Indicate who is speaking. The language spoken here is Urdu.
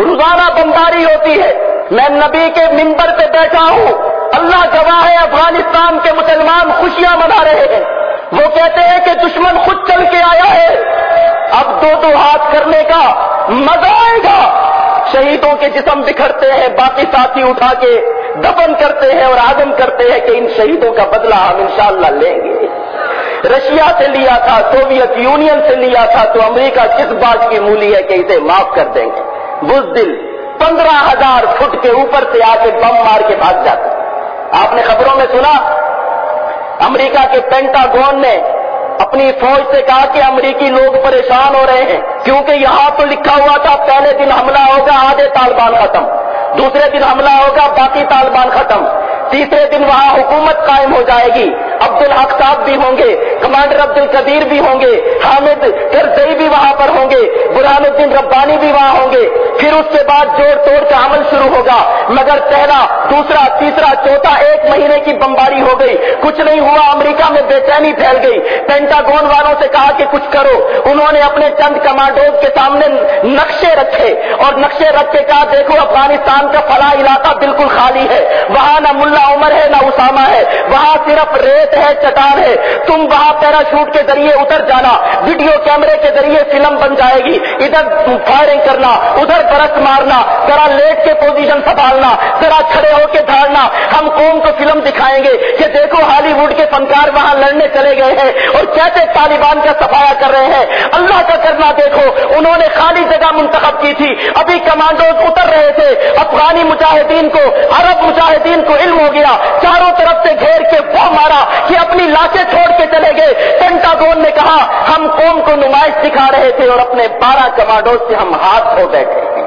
Speaker 1: روزانہ بمباری ہوتی ہے۔ میں نبی کے ممبر پہ بیٹھا ہوں۔ اللہ گواہ ہے افغانستان کے مسلمان خوشیاں منا رہے ہیں۔ وہ کہتے ہیں کہ دشمن خود چل کے آیا ہے۔ اب دو دو ہاتھ کرنے کا مزہ آئے گا۔ شہیدوں کے جسم بکھرتے ہیں، باقی ساتھی اٹھا کے دفن کرتے ہیں اور آدم کرتے ہیں کہ ان شہیدوں کا بدلہ ہم انشاءاللہ لیں گے۔ رشیا سے لیا تھا، سوویت یونین سے لیا تھا تو امریکہ کس بات کی مولی ہے کہ اسے معاف کر دیں گے۔ بزدل پندرہ ہزار فٹ کے اوپر سے آ کے بم مار کے بھاگ جاتے آپ نے خبروں میں سنا، امریکہ کے پینٹاگون نے اپنی فوج سے کہا کہ امریکی لوگ پریشان ہو رہے ہیں، کیونکہ یہاں تو لکھا ہوا تھا، پہلے دن حملہ ہوگا، آدھے طالبان ختم، دوسرے دن حملہ ہوگا، باقی طالبان ختم، تیسرے دن وہاں حکومت قائم ہو جائے گی عبد الحق صاحب بھی ہوں گے، کمانڈر عبد القدیر بھی ہوں گے، حامد کرزئی بھی ہوں گے برہان الدین ربانی بھی وہاں ہوں گے، پھر اس کے بعد جوڑ توڑ کا عمل شروع ہوگا، مگر پہلا، دوسرا، تیسرا، چوتھا ایک مہینے کی بمباری ہو گئی، کچھ نہیں ہوا، امریکہ میں بے چینی پھیل گئی، پینٹاگون والوں سے کہا کہ کچھ کرو، انہوں نے اپنے چند کمانڈوز کے سامنے نقشے رکھے، اور نقشے رکھ کے کہا، دیکھو افغانستان کا فلاں علاقہ بالکل خالی ہے، وہاں نہ ملا ہے۔ وہاں صرف ریت ہے، چٹان ہے۔ تم وہاں پیراشوٹ کے ذریعے اتر جانا، ویڈیو کیمرے کے ذریعے فلم بن جائے گی۔ ادھر فائرنگ کرنا، ادھر برس مارنا، ذرا لیٹ کے پوزیشن سنبھالنا، ذرا کھڑے ہو کے دھاڑنا ہم قوم کو فلم دکھائیں گے کہ دیکھو ہالی ووڈ کے فنکار وہاں لڑنے چلے گئے ہیں اور کیسے طالبان کا صفایا کر رہے ہیں۔ اللہ کا کرنا دیکھو، انہوں نے خالی جگہ منتخب کی تھی۔ ابھی کمانڈوز اتر رہے افغانی مجاہدین کو، عرب مجاہدین کو علم ہو گیا، چاروں طرف سے گھیر کے وہ مارا کہ اپنی لاشیں چھوڑ کے چلے گئے۔ پینٹاگون نے کہا، ہم قوم کو نمائش دکھا رہے تھے اور اپنے بارہ کمانڈوز سے ہم ہاتھ ہو بیٹھے